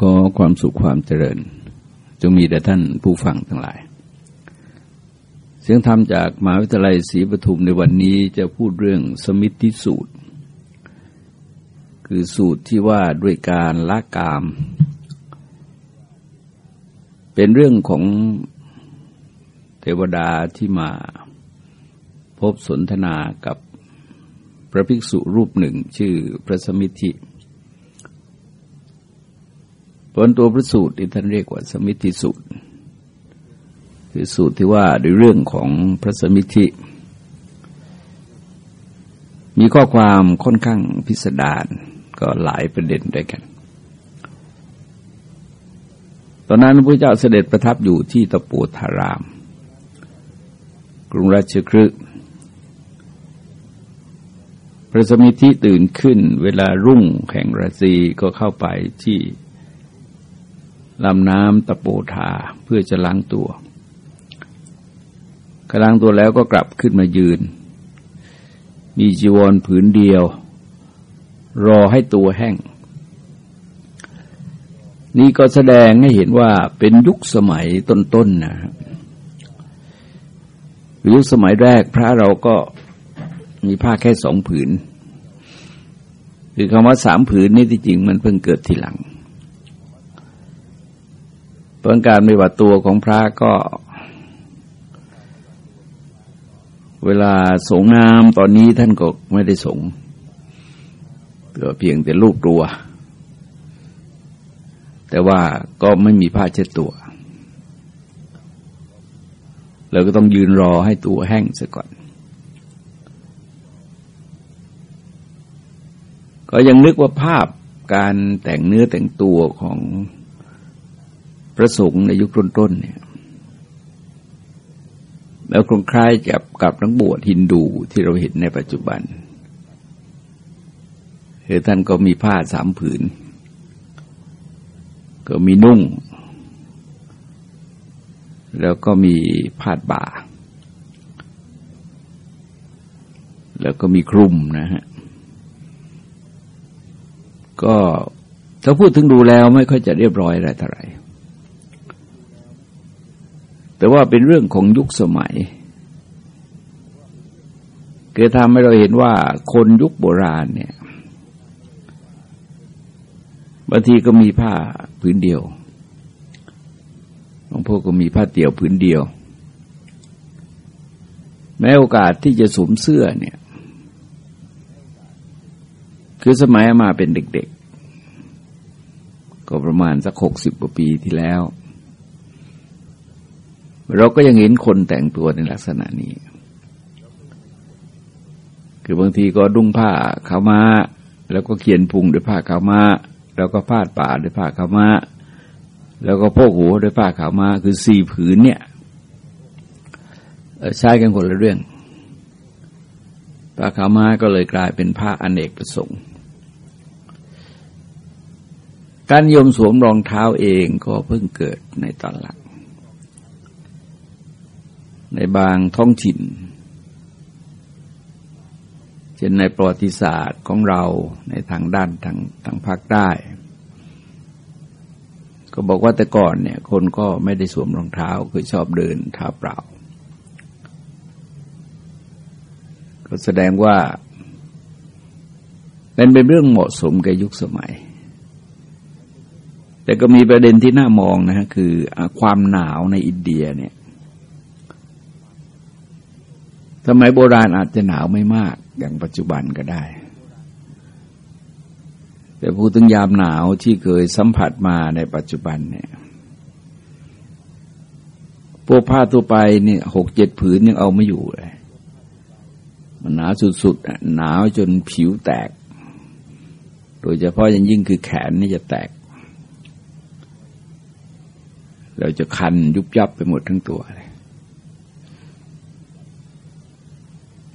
ขอความสุขความเจริญ จงมีแด่ท่านผู้ฟังทั้งหลาย เสียงธรรมจากมหาวิทยาลัยศรีปทุมในวันนี้จะพูดเรื่องสมิธิสูตร คือสูตรที่ว่าด้วยการละกาม เป็นเรื่องของเทวดาที่มาพบสนทนากับพระภิกษุรูปหนึ่งชื่อพระสมิธิ ผลตัวพระสูตรที่ท่านเรียกว่าสมิธิสูตร คือสูตรที่ว่าในเรื่องของพระสมิธิ มีข้อความค่อนข้างพิสดารก็หลายประเด็นด้วยกัน ตอนนั้นพระเจ้าเสด็จประทับอยู่ที่ตะปูธาราม กรุงราชคฤห์พระสมิธิตื่นขึ้น เวลารุ่งแห่งราศีก็เข้าไปที่ ลำน้ำตะโปธาเพื่อจะล้างตัวกล้างตัวแล้วก็กลับขึ้นมายืน มีจีวรผืนเดียว รอให้ตัวแห้ง นี่ก็แสดงให้เห็นว่าเป็นยุคสมัยต้นๆนนะครับยุคสมัยแรกพระเราก็มีผ้าแค่สองผืน คือคำว่าสามผืนนี่ที่จริงมันเพิ่งเกิดทีหลัง เพราะการปฏิบัติตัวของพระก็ เวลาสงน้ำตอนนี้ท่านก็ไม่ได้สงก็เพียงแต่ลูกตัว แต่ว่าก็ไม่มีผ้าเช็ดตัวเราก็ต้องยืนรอให้ตัวแห้งซะก่อน ก็ยังนึกว่าภาพการแต่งเนื้อแต่งตัวของ พระสงฆ์ในยุคต้นๆเนี่ยแล้วคงคล้ายกับกับนักบวชฮินดูที่เราเห็นในปัจจุบันคือท่านก็มีผ้าสามผืน ก็มีนุ่ง แล้วก็มีผ้าบ่า แล้วก็มีคลุมนะฮะ ก็ถ้าพูดถึงดูแล้วไม่ค่อยจะเรียบร้อยอะไรเท่าไหร่ แต่ว่าเป็นเรื่องของยุคสมัยเกิดทำให้เราเห็นว่าคนยุคโบราณเนี่ยบางทีก็มีผ้าผืนเดียวบางพวกก็มีผ้าเตี่ยวผืนเดียว แม้โอกาสที่จะสวมเสื้อเนี่ย คือสมัยมาเป็นเด็กๆ ก็ประมาณสักหกสิบกว่าปีที่แล้ว เราก็ยังเห็นคนแต่งตัวในลักษณะนี้ คือบางทีก็ดุ้งผ้าขาวม้า แล้วก็เขียนพุงด้วยผ้าขาวม้า แล้วก็พาดป่าด้วยผ้าขาวม้า แล้วก็โพกหัวด้วยผ้าขาวม้า คือสี่ผืนเนี่ยใช้กันคนละเรื่องผ้าขาวม้าก็เลยกลายเป็นผ้าอนเนกประสงค์ การยมสวมรองเท้าเองก็เพิ่งเกิดในตอนหลัง ในบางท้องถิ่นเช่นในประวัติศาสตร์ของเราในทางด้านทางทางภาคใต้ก็บอกว่าแต่ก่อนเนี่ยคนก็ไม่ได้สวมรองเท้าคือชอบเดินเท้าเปล่า ก็แสดงว่าเป็นเป็นเรื่องเหมาะสมกับยุคสมัย แต่ก็มีประเด็นที่น่ามองนะฮะคือความหนาวในอินเดียเนี่ย สมัยโบราณอาจจะหนาวไม่มาก อย่างปัจจุบันก็ได้ แต่พูดถึงยามหนาวที่เคยสัมผัสมาในปัจจุบันเนี่ยพวกผ้าตัวไปเนี่ยหกเจ็ดผืนยังเอาไม่อยู่เลย มันหนาวสุดๆหนาวจนผิวแตก โดยเฉพาะย่างยิ่งคือแขนนี่จะแตก เราจะคันยุบยับไปหมดทั้งตัวเลย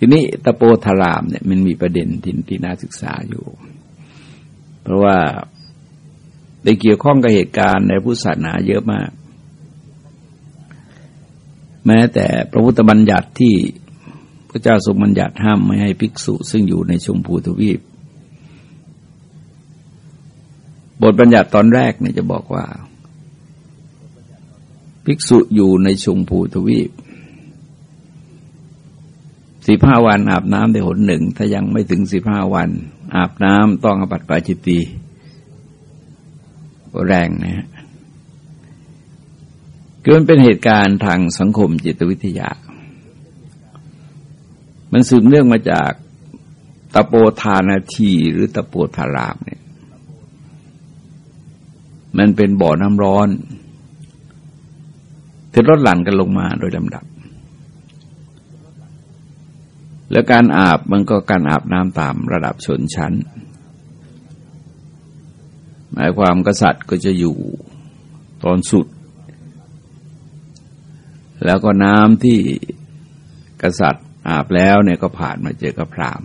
ทีนี้ตะโปธารามเนี่ยมันมีประเด็นที่ที่น่าศึกษาอยู่ เพราะว่าได้เกี่ยวข้องกับเหตุการณ์ในพุทธศาสนาเยอะมาก แม้แต่พระพุทธบัญญัติที่พระเจ้าทรงบัญญัติห้ามไม่ให้ภิกษุ ซึ่งอยู่ในชมพูทวีป บทบัญญัติตอนแรกเนี่ยจะบอกว่า ภิกษุอยู่ในชมพูทวีป สิบห้าวันอาบน้ำได้หนหนึ่ง ถ้ายังไม่ถึงสิบห้าวัน อาบน้ำต้องอบัตปาจิตตีแรงนะฮะคือมันเป็นเหตุการณ์ทางสังคมจิตวิทยา มันสืบเนื่องมาจากตะโปธานาทีหรือตะโปธารามเนี่ย มันเป็นบ่อน้ำร้อนที่ลดหลั่นกันลงมาโดยลำดับ แล้วการอาบมันก็การอาบน้ำตามระดับชนชั้น หมายความกษัตริย์ก็จะอยู่ตอนสุด แล้วก็น้ำที่กษัตริย์อาบแล้วเนี่ยก็ผ่านมาเจอกระพราม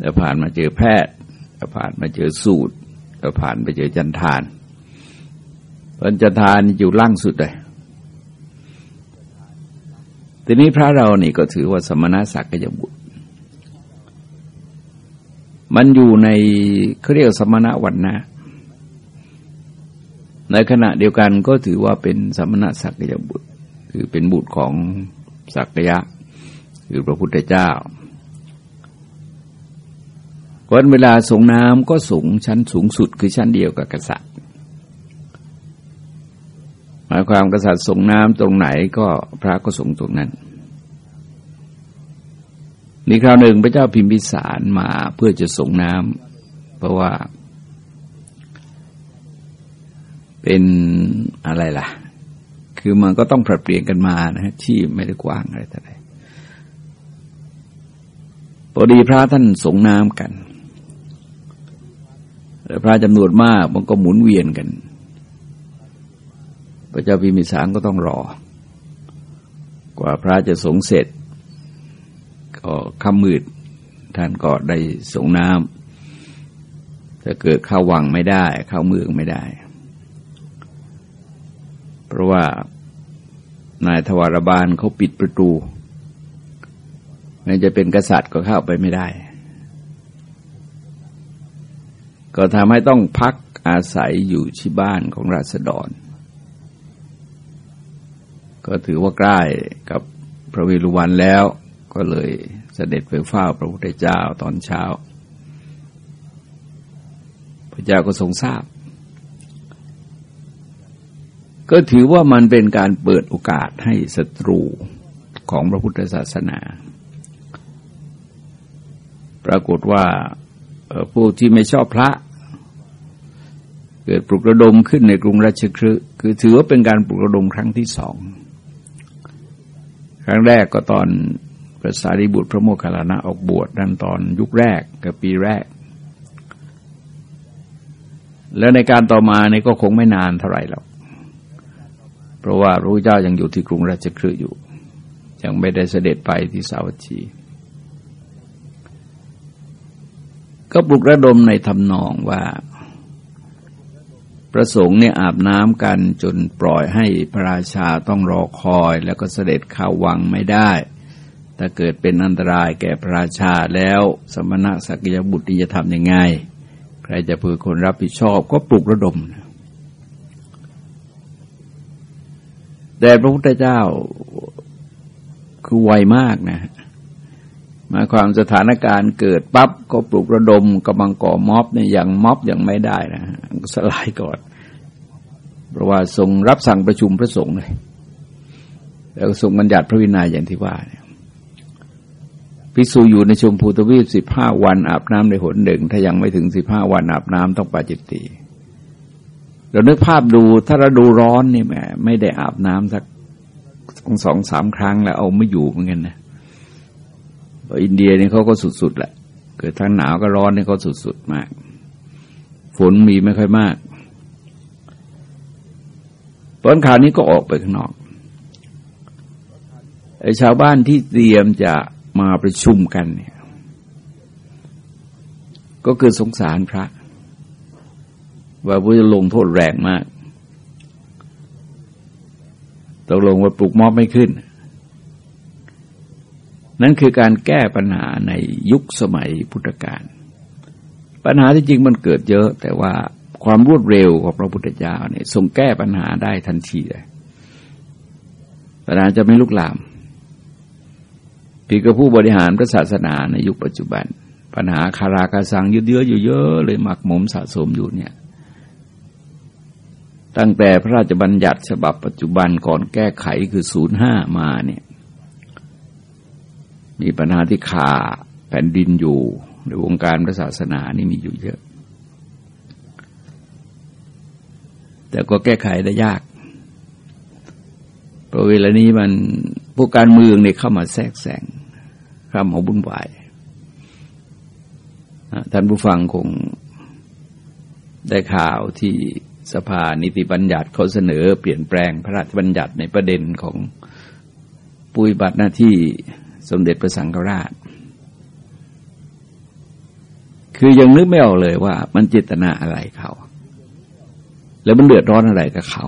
แล้วผ่านมาเจอแพทย์แล้วผ่านมาเจอสูตรแล้วผ่านไปเจอจันทานเพนจันทานอยู่ล่างสุดเลย ทีนี้พระเรานี่ก็ถือว่าสมณศักดิ์ยบุตร มันอยู่ในเขาเรียกสมณวันนะ ในขณะเดียวกันก็ถือว่าเป็นสมณศักยบุตร คือเป็นบุตรของศักยะ คือพระพุทธเจ้าวันเวลาส่งน้ำก็สูงชั้นสูงสุดคือชั้นเดียวกับกษัตริย์ายความกษัตริย์ส่งน้ำตรงไหนก็พระก็ส่งตรงนั้นมีคราวหนึ่งพระเจ้าพิมพิสารมาเพื่อจะส่งน้ำเพราะว่า เป็นอะไรล่ะ คือมันก็ต้องผลัดเปลี่ยนกันมานะฮะที่ไม่ได้กว้างอะไรแต่ไหนพอดีพระท่านสงน้ำกันแต่พระจำนวนมากมันก็หมุนเวียนกัน พระเจ้าพิมิสารก็ต้องรอ กว่าพระจะสงเสร็จ ก็ค่ำมืดท่านก็ได้สงน้ำถ้าเกิดเข้าวังไม่ได้ เข้าเมืองไม่ได้ เพราะว่านายทวารบาลเขาปิดประตูแม้จะเป็นกษัตริย์ก็เข้าไปไม่ได้ ก็ทำให้ต้องพักอาศัยอยู่ที่บ้านของราษฎร ก็ถือว่าใกล้กับพระวิรุวันแล้ว ก็เลยเสด็จไปเฝ้าพระพุทธเจ้าตอนเช้า พระเจ้าก็ทรงทราบ ก็ถือว่ามันเป็นการเปิดโอกาสให้ศัตรูของพระพุทธศาสนา ปรากฏว่าผู้ที่ไม่ชอบพระเกิดปลุกระดมขึ้นในกรุงราชคฤห์คือถือว่าเป็นการปลุกระดมครั้งที่สอง ครั้งแรกก็ตอนพระสารีบุตรพระโมคคัลลานะออกบวชนั่นตอนยุคแรกกับปีแรก แล้วในการต่อมาเนี่ยก็คงไม่นานเท่าไหร่หรอกเพราะว่าพระพุทธเจ้ายังอยู่ที่กรุงราชคฤห์อยู่ ยังไม่ได้เสด็จไปที่สาวัตถีก็ปลุกระดมในทำนองว่า ประสงค์เนี่ยอาบน้ำกันจนปล่อยให้พระราชาต้องรอคอยแล้วก็เสด็จเข้าวังไม่ได้ ถ้าเกิดเป็นอันตรายแก่พระราชาแล้วสมณะสักยบุตรจะทำยังไง ใครจะเป็นคนรับผิดชอบก็ปลุกระดม แต่พระพุทธเจ้าคือไวมากนะ มาความสถานการณ์เกิดปั๊บก็ปลุกระดมกำลังก่อม็อบเนี่ยอย่างม็อบยังไม่ได้นะสลายก่อน เพราะว่าทรงรับสั่งประชุมพระสงฆ์เลยแล้วทรงบัญญัติพระวินัยอย่างที่ว่าเนี่ยพิสูอยู่ในชมพูทวีปสิบห้าวันอาบน้ำในหนหนึ่ง ถ้ายังไม่ถึงสิบห้าวันอาบน้ำต้องปาจิตตีเรานึกภาพดูถ้าเราดูร้อนนี่แหมไม่ได้อาบน้ำสักสองสามครั้งแล้วเอาไม่อยู่เหมือนกันนะ อินเดียนี่เขาก็สุดๆแหละเกิดทั้งหนาวก็ร้อนนี่เขาสุดๆมาก ฝนมีไม่ค่อยมากตอนข่าวนี้ก็ออกไปข้างนอกไอ้ชาวบ้านที่เตรียมจะมาประชุมกันเนี่ย ก็คือสงสารพระ ว่าพระจะลงโทษแรงมากตกลงว่าปลุกมอบไม่ขึ้น นั่นคือการแก้ปัญหาในยุคสมัยพุทธกาลปัญหาที่จริงมันเกิดเยอะ แต่ว่าความรวดเร็วของพระพุทธเจ้าเนี่ยทรงแก้ปัญหาได้ทันทีเลยปัญหาจะไม่ลุกลามพีกับผู้บริหารพระศาสนาในยุคปัจจุบัน ปัญหาคาราคาซังยืดเยื้ออยู่เยอะเลยหมักหมมสะสมอยู่เนี่ยตั้งแต่พระราชบัญญัติฉบับปัจจุบันก่อนแก้ไขคือศูนย์ห้ามาเนี่ย มีปัญหาที่ขาแผ่นดินอยู่ในวงการพระศาสนานี่มีอยู่เยอะ แต่ก็แก้ไขได้ยากเพราะเวลานี้มันพวกการเมืองเนี่ยเข้ามาแทรกแซงคำของบุญวายท่านผู้ฟังคงได้ข่าวที่สภานิติบัญญัติเขาเสนอเปลี่ยนแปลงพระราชบัญญัติในประเด็นของปุยบัตรหน้าที่ สมเด็จพระสังฆราช คือยังนึกไม่ออกเลยว่า มันเจตนาอะไรเขา แล้วมันเดือดร้อนอะไรกับเขา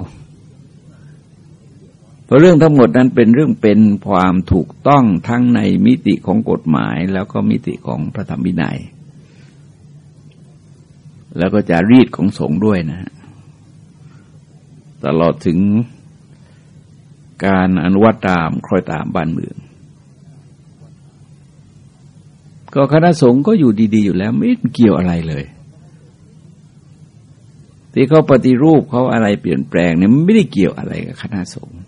เพราะเรื่องทั้งหมดนั้นเป็นเรื่องเป็นความถูกต้องทั้งในมิติของกฎหมาย แล้วก็มิติของพระธรรมวินัย แล้วก็จะรีดของสงฆ์ด้วยนะ ตลอดถึงการอนุวัตตามคอยตามบ้านเมือง ก็คณะสงฆ์ก็อยู่ดี ๆ อยู่แล้ว ไม่เกี่ยวอะไรเลย ที่เขาปฏิรูปเขาอะไรเปลี่ยนแปลงเนี่ยไม่ได้เกี่ยวอะไรกับคณะสงฆ์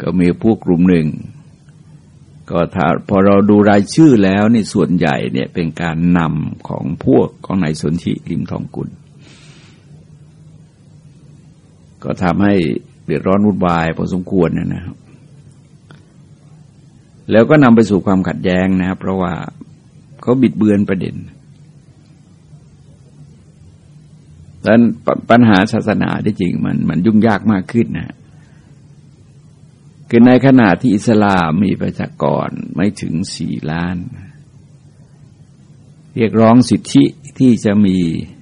ก็มีพวกกลุ่มหนึ่ง ก็ถ้าพอเราดูรายชื่อแล้วนี่ส่วนใหญ่เนี่ยเป็นการนำของพวกของนายสนธิริมทองกุล ก็ทำให้เดือดร้อนวุ่นวายพอสมควรนะครับ แล้วก็นำไปสู่ความขัดแย้งนะครับ เพราะว่าเขาบิดเบือนประเด็นดังนั้นปัญหาศาสนาที่จริงมันมันยุ่งยากมากขึ้นนะคือในขณะที่อิสลามมีประชากรไม่ถึงสี่ล้าน เรียกร้องสิทธิที่จะมี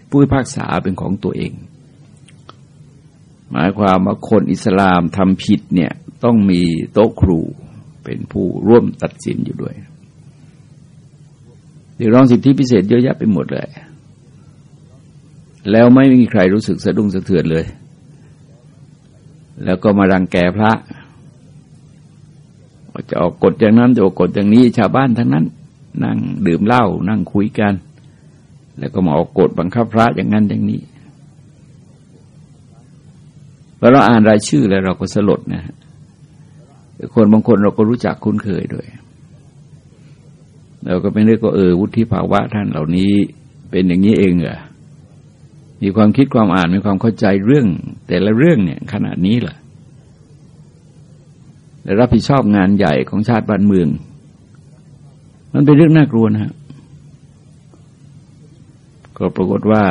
ผู้พิพากษาเป็นของตัวเอง หมายความว่าคนอิสลามทำผิดเนี่ยต้องมีโต๊ะครู เป็นผู้ร่วมตัดสินอยู่ด้วยเรียกร้องสิทธิพิเศษเยอะแยะไปหมดเลย แล้วไม่มีใครรู้สึกสะดุ้งสะเทือนเลย แล้วก็มารังแกพระจะออกกฎอย่างนั้นจะออกกฎอย่างนี้ชาวบ้านทั้งนั้น นั่งดื่มเหล้านั่งคุยกัน แล้วก็มาออกกฎบังคับพระอย่างนั้นอย่างนี้พอเราอ่านรายชื่อแล้วเราก็สลดนะ คนบางคนเราก็รู้จักคุ้นเคยด้วย เราก็เป็นเรื่องก็เออวุฒิภาวะท่านเหล่านี้เป็นอย่างนี้เองเหรอมีความคิดความอ่านมีความเข้าใจเรื่อง แต่ละเรื่องเนี่ยขนาดนี้แหละและรับผิดชอบงานใหญ่ของชาติบ้านเมือง มันเป็นเรื่องน่ากลัวนะฮะก็ปรากฏว่า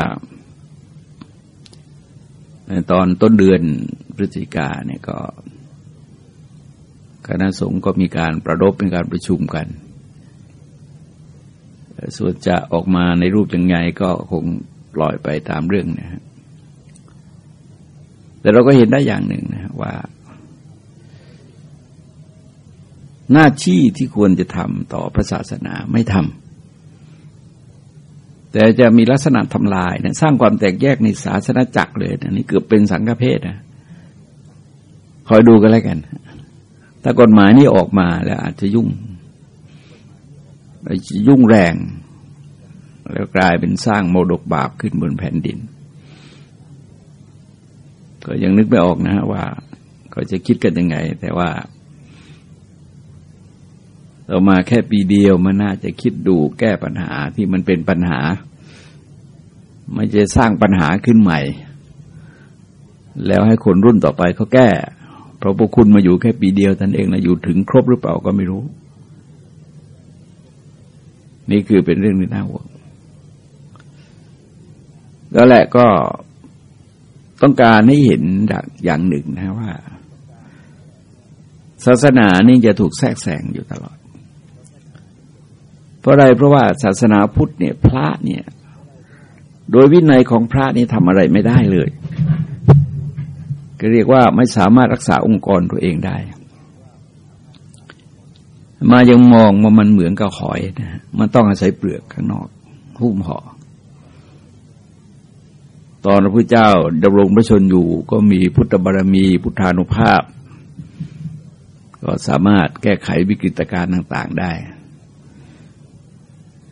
ในตอนต้นเดือนพฤศจิกาเนี่ยก็ คณะสงฆ์ก็มีการประรบเป็นการประชุมกัน ส่วนจะออกมาในรูปยังไงก็คงปล่อยไปตามเรื่องนะฮะแต่เราก็เห็นได้อย่างหนึ่งนะว่า หน้าที่ที่ควรจะทำต่อพระศาสนาไม่ทำแต่จะมีลักษณะทำลายนะสร้างความแตกแยกในศาสนาจักรเลยนะนี่เกือบเป็นสังฆเพศนะคอยดูกันแล้วกัน ถ้ากฎหมายนี้ออกมาแล้วอาจจะยุ่ง ยุ่งแรง แล้วกลายเป็นสร้างโมดกบาปขึ้นบนแผ่นดิน ก็ยังนึกไม่ออกนะว่าก็จะคิดกันยังไง แต่ว่า เรามาแค่ปีเดียวมันน่าจะคิดดูแก้ปัญหาที่มันเป็นปัญหา ไม่จะสร้างปัญหาขึ้นใหม่ แล้วให้คนรุ่นต่อไปเขาแก้ พราะพวกคุณมาอยู่แค่ปีเดียวท่านเองนะอยู่ถึงครบหรือเปล่าก็ไม่รู้ นี่คือเป็นเรื่องที่น่าห่วงแล้วแหละก็ต้องการให้เห็นอย่างหนึ่งนะว่า ศาสนานี่จะถูกแทรกแซงอยู่ตลอด เพราะอะไรเพราะว่าศาสนาพุทธเนี่ย พระเนี่ย โดยวินัยของพระนี่ทำอะไรไม่ได้เลย ก็เรียกว่าไม่สามารถรักษาองค์กรตัวเองได้ มายังมองว่ามันเหมือนกับหอยนะมันต้องอาศัยเปลือกข้างนอกหุ้มห่อตอนพระพุทธเจ้าดำรงพระชนอยู่ก็มีพุทธบารมี พุทธานุภาพ ก็สามารถแก้ไขวิกฤตการณ์ต่าง ๆได้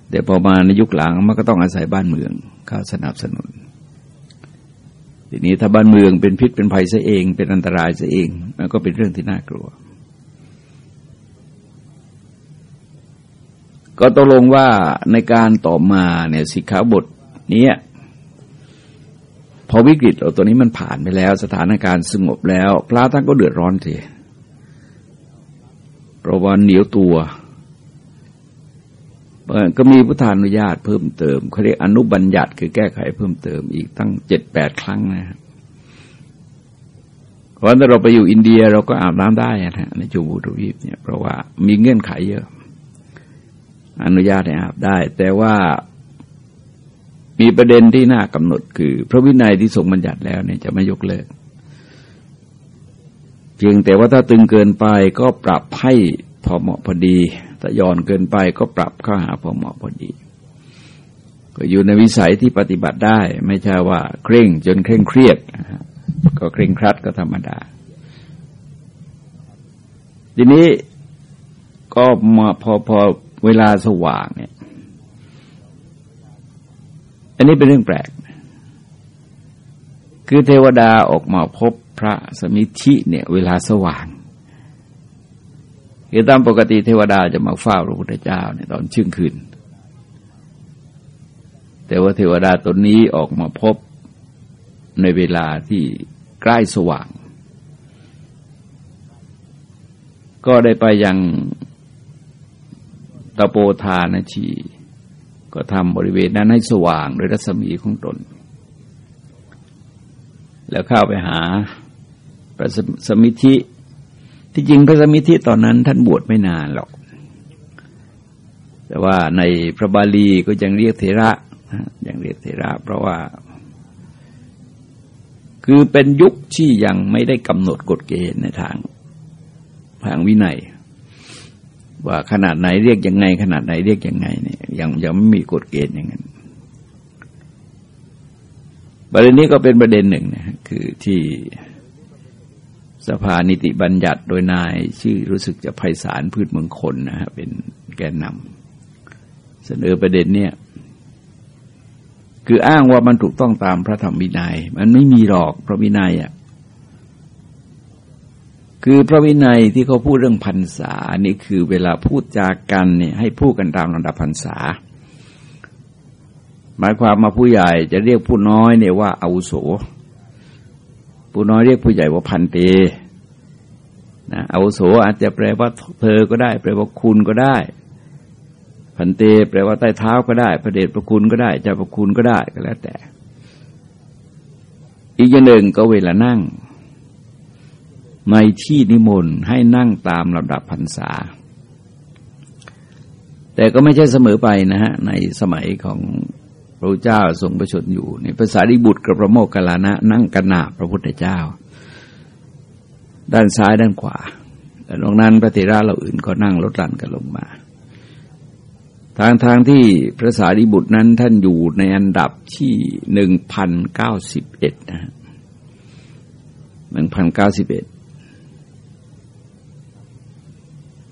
แต่พอมาในยุคหลังมันก็ต้องอาศัยบ้านเมืองเข้าสนับสนุน ทีนี้ถ้าบ้านเมืองเป็นพิษเป็นภัยซะเอง เป็นอันตรายซะเองมันก็เป็นเรื่องที่น่ากลัว ก็ตกลงว่าในการต่อมาเนี่ยสิกขาบทนี้พอวิกฤตตัวนี้มันผ่านไปแล้ว สถานการณ์สงบแล้ว พระท่านก็เดือดร้อนทีเพราะว่าเหนียวตัว ก็มีพุทธานุญาตเพิ่มเติมเขาเรียกอนุบัญญัติคือแก้ไขเพิ่มเติมอีกตั้งเจ็ดแปดครั้งนะครับเพราะถ้าเราไปอยู่อินเดียเราก็อาบน้ำได้นะในจูบูทวีปเนี่ยเพราะว่ามีเงื่อนไขเยอะ อนุญาตให้อาบได้ แต่ว่ามีประเด็นที่น่ากำหนดคือ พระวินัยที่ทรงบัญญัติแล้วเนี่ยจะไม่ยกเลิก เพียงแต่ว่าถ้าตึงเกินไปก็ปรับให้ พอเหมาะพอดีถ้าย่อนเกินไปก็ปรับเข้าหาพอเหมาะพอดี ก็อยู่ในวิสัยที่ปฏิบัติได้ ไม่ใช่ว่าเคร่งจนเคร่งเครียด ก็เคร่งครัดก็ธรรมดา ทีนี้ก็มาพอพอเวลาสว่างเนี่ย อันนี้เป็นเรื่องแปลก คือเทวดาออกมาพบพระสมิธิเนี่ย เวลาสว่าง คือตามปกติเทวดาจะมาเฝ้าพระพุทธเจ้าในตอนชื่นคืน แต่ว่าเทวดาตนนี้ออกมาพบในเวลาที่ใกล้สว่าง ก็ได้ไปยังตะโปธานชี ก็ทำบริเวณนั้นให้สว่างโดยรัศมีของตน แล้วเข้าไปหาพระสมิธิ ที่จริงพระสมิธิตอนนั้นท่านบวชไม่นานหรอก แต่ว่าในพระบาลีก็ยังเรียกเทระยังเรียกเทระ เพราะว่า คือเป็นยุคที่ยังไม่ได้กำหนดกฎเกณฑ์ในทางทางวินัย ว่าขนาดไหนเรียกยังไง ขนาดไหนเรียกยังไงเนี่ยยังยังไม่มีกฎเกณฑ์อย่างนั้นประเด็นนี้ก็เป็นประเด็นหนึ่งนะคือที่ สภานิติบัญญัติโดยนายชื่อรู้สึกจะไพศาลพืชเมืองคนนะฮะเป็นแกนนำเสนอประเด็นเนี่ยคืออ้างว่ามันถูกต้องตามพระธรรมวินัย มันไม่มีหรอกพระวินัยอะคือพระวินัยที่เขาพูดเรื่องพรรษานี่คือเวลาพูดจากันเนี่ยให้พูดกันตามลำดับพรรษา หมายความมาผู้ใหญ่จะเรียกผู้น้อยเนี่ยว่าอาวุโส ผู้น้อยเรียกผู้ใหญ่ว่าพันเตนะอาวุโสอาจจะแปลว่าเธอก็ได้ แปลว่าคุณก็ได้ พันเต แปลว่าใต้เท้าก็ได้ พระเดชพระคุณก็ได้เจ้าพระคุณก็ได้ก็แล้วแต่ อีกอย่างหนึ่งก็เวลานั่ง ในที่นิมนต์ให้นั่งตามลำดับพรรษา แต่ก็ไม่ใช่เสมอไปนะฮะในสมัยของ พระเจ้าทรงประชนอยู่ในภาษาดิบุตรกับพระโมคคัลลานะนั่งกันหนาพระพุทธเจ้า ด้านซ้ายด้านขวาแต่ตรงนั้นพระเถระเราอื่นก็นั่งลดลันกันลงมา ทางทางที่พระสารีบุตรนั้นท่านอยู่ในอันดับที่หนึ่งพันเก้าสิบเอ็ดนะหนึ่งพันเก้าสิบเอ็ด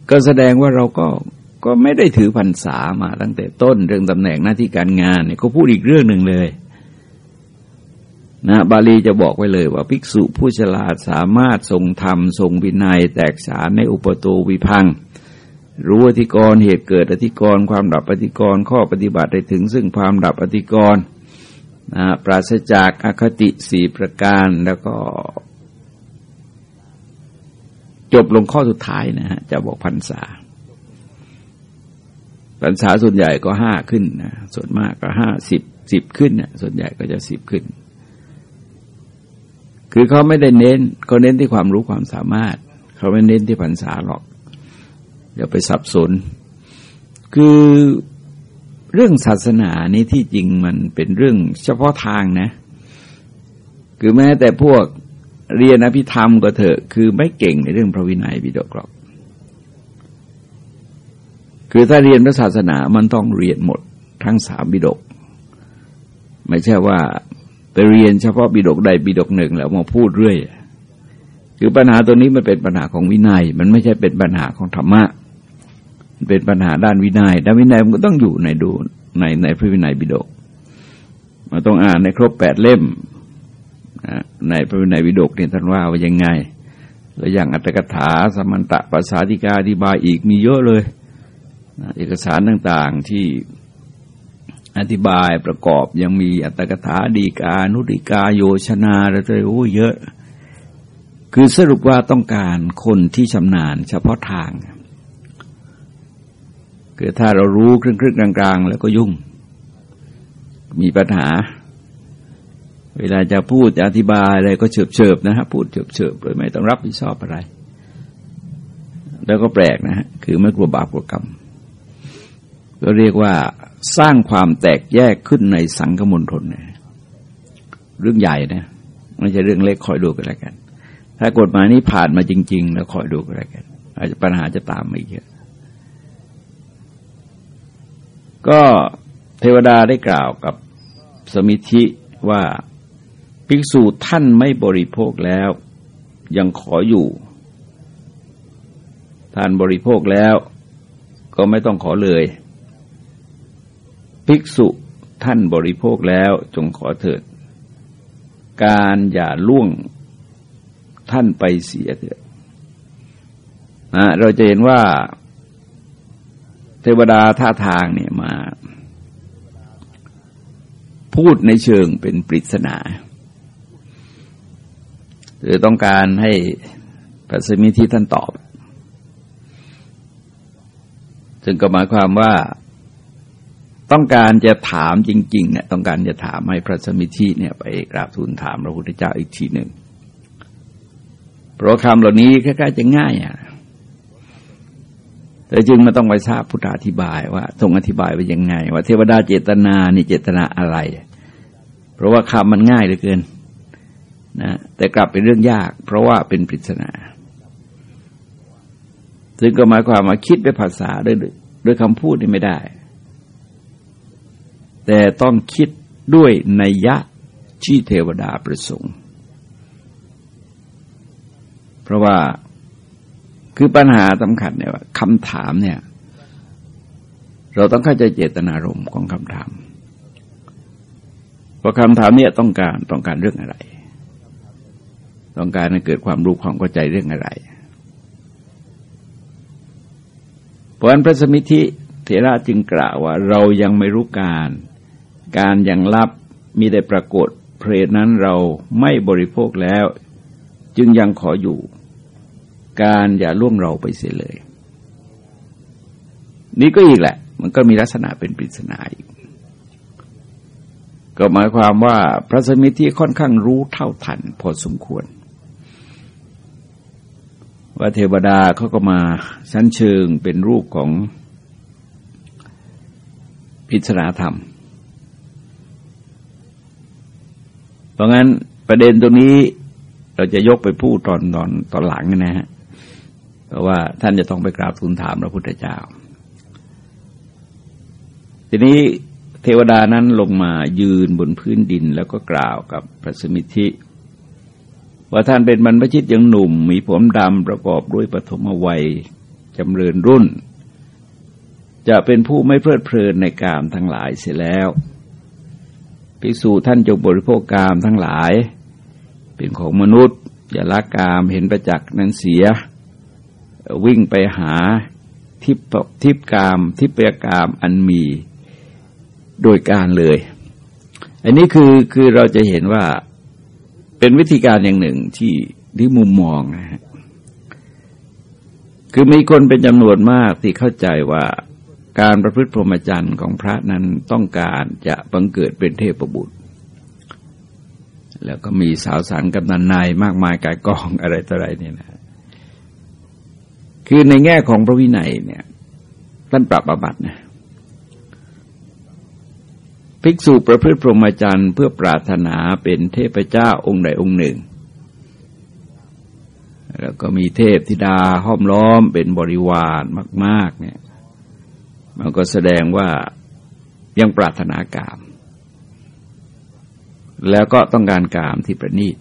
ก็แสดงว่าเราก็ ก็ไม่ได้ถือพรรษามาตั้งแต่ต้นเรื่องตำแหน่งหน้าที่การงานเนี่ยเขาพูดอีกเรื่องหนึ่งเลยนะบาลีจะบอกไว้เลยว่า ภิกษุผู้ฉลาดสามารถทรงธรรม ทรงวินัย แตกฉานในอุปโตวิพัง รู้อธิกรเหตุเกิดอธิกรความดับอธิกรข้อปฏิบัติได้ถึงซึ่งความดับอธิกรนะปราศจากอคติสี่ประการแล้วก็ จบลงข้อสุดท้ายนะฮะจะบอกพรรษา พรรษาส่วนใหญ่ก็ห้าขึ้นนะส่วนมากก็ห้าสิบสิบขึ้นนะส่วนใหญ่ก็จะสิบขึ้น คือเขาไม่ได้เน้นเขาเน้นที่ความรู้ความสามารถ เขาไม่เน้นที่พรรษาหรอกอย่าไปสับสน คือเรื่องศาสนานี้ที่จริงมันเป็นเรื่องเฉพาะทางนะ คือแม้แต่พวกเรียนอภิธรรมก็เถอะ คือไม่เก่งในเรื่องพระวินัยบิดกหรอก คือถ้าเรียนพระศาสนามันต้องเรียนหมดทั้งสามบิดก ไม่ใช่ว่าไปเรียนเฉพาะบิดกใดบิดกหนึ่งแล้วมาพูดเรื่อย คือปัญหาตัวนี้มันเป็นปัญหาของวินัย มันไม่ใช่เป็นปัญหาของธรรมะมันเป็นปัญหาด้านวินยัยด้านวินัยมันก็ต้องอยู่ในดูในในพระวินัยบิดกมันต้องอ่านในครบแปดเล่มในพระวินัยบิดกเนี่ยท่านว่าว่ายังไง แล้วอย่างอัตถกถาสมันตะภาษาธิกาอธิบายอีกมีเยอะเลย เอกสารต่างๆที่อธิบายประกอบยังมีอัตถกถาดีกา นุติกาโยชนาอะไรโอ้เยอะ คือสรุปว่าต้องการคนที่ชำนาญเฉพาะทาง คือถ้าเรารู้ครึ่งครึ่งกลาง ๆ แล้วก็ยุ่ง มีปัญหา เวลาจะพูดจะอธิบายอะไรก็เฉิบเฉิบนะฮะพูดเฉิบเฉิบโดยไม่ต้องรับผิดชอบอะไร แล้วก็แปลกนะฮะคือไม่กลัวบาปกลัวกรรม ก็เรียกว่าสร้างความแตกแยกขึ้นในสังคมณฑลเนี่ยเรื่องใหญ่นะไม่ใช่เรื่องเล็กคอยดูกันแล้วกัน ถ้ากฎหมายนี้ผ่านมาจริง ๆ แล้วคอยดูกันแล้วกัน อาจจะปัญหาจะตามมาเยอะ ก็เทวดาได้กล่าวกับสมิธิว่าภิกษุท่านไม่บริโภคแล้ว ยังขออยู่ ท่านบริโภคแล้ว ก็ไม่ต้องขอเลย ภิกษุท่านบริโภคแล้วจงขอเถิด การอย่าล่วงท่านไปเสียเถิดนะเราจะเห็นว่า เทวดาท่าทางเนี่ยมา พูดในเชิงเป็นปริศนาหรือต้องการให้พระสมิที่ท่านตอบ จึงก็หมายความว่า ต้องการจะถามจริงๆเนี่ยต้องการจะถามให้พระสมิธิเนี่ยไปกราบทูลถามพระพุทธเจ้าอีกทีหนึ่งเพราะคำเหล่านี้คล้ายๆจะง่ายอะแต่จึงมาต้องไปทราบพุทธอธิบายว่าทรงอธิบายไปยังไง ว่าเทวดาเจตนานี่เจตนาอะไร เพราะว่าคำมันง่ายเหลือเกินนะแต่กลับเป็นเรื่องยาก เพราะว่าเป็นปริศนาซึ่งก็หมายความมาคิดด้วยภาษาด้วยด้วยคำพูดนี่ไม่ได้ แต่ต้องคิดด้วยนัยยะที่เทวดาประสงค์ เพราะว่าคือปัญหาสำคัญเนี่ยว่าคำถามเนี่ย เราต้องเข้าใจเจตนารมณ์ของคำถามว่าคำถามเนี่ยต้องการต้องการเรื่องอะไร ต้องการให้เกิดความรู้ความเข้าใจเรื่องอะไร เพราะฉะนั้นพระสมิธิเถระจึงกล่าวว่า เรายังไม่รู้การ การอย่างลับมีแต่ปรากฏเพรนั้นเราไม่บริโภคแล้ว จึงยังขออยู่ การอย่าล่วงเราไปเสียเลย นี่ก็อีกแหละ มันก็มีลักษณะเป็นปริศนาอีก ก็หมายความว่าพระสมิทที่ค่อนข้างรู้เท่าทันพอสมควร ว่าเทวดาเขาก็มาชั้นเชิงเป็นรูปของพิศนาธรรมเพ ราะงั้นประเด็นตรงนี้เราจะยกไปพูดตอนตอนตอนหลังนะฮะเพราะว่าท่านจะต้องไปกราบทูลถามพระพุทธเจ้า ทีนี้เทวดานั้นลงมายืนบนพื้นดินแล้วก็กล่าวกับพระสมิธิ ว่าท่านเป็นบรรพชิตยังหนุ่ม มีผมดำประกอบด้วยปฐมวัยจำเริญรุ่น จะเป็นผู้ไม่เพลิดเพลินในกามทั้งหลายเสียแล้ว ภิกษุท่านจงบริโภคกามทั้งหลาย เป็นของมนุษย์ อย่าละกามเห็นประจักษ์นั้นเสีย วิ่งไปหาทิพทิพกามทิพยกามอันมีโดยการเลย อันนี้คือคือเราจะเห็นว่าเป็นวิธีการอย่างหนึ่งที่ที่มุมมองนะฮะคือมีคนเป็นจำนวนมากที่เข้าใจว่า การประพฤติพรหมจรรย์ของพระนั้นต้องการจะบังเกิดเป็นเทพบุตร แล้วก็มีสาวสารกำนันนายมากมายกายกองอะไรต่ออะไรเนี่ยนะคือในแง่ของพระวินัยเนี่ยท่านปรับอาบัตินะภิกษุประพฤติพรหมจรรย์เพื่อปรารถนาเป็นเทพเจ้าองค์ใดองค์หนึ่ง แล้วก็มีเทพธิดาห้อมล้อมเป็นบริวารมาก ๆ เนี่ย มันก็แสดงว่ายังปรารถนากาม แล้วก็ต้องการกามที่ประณีต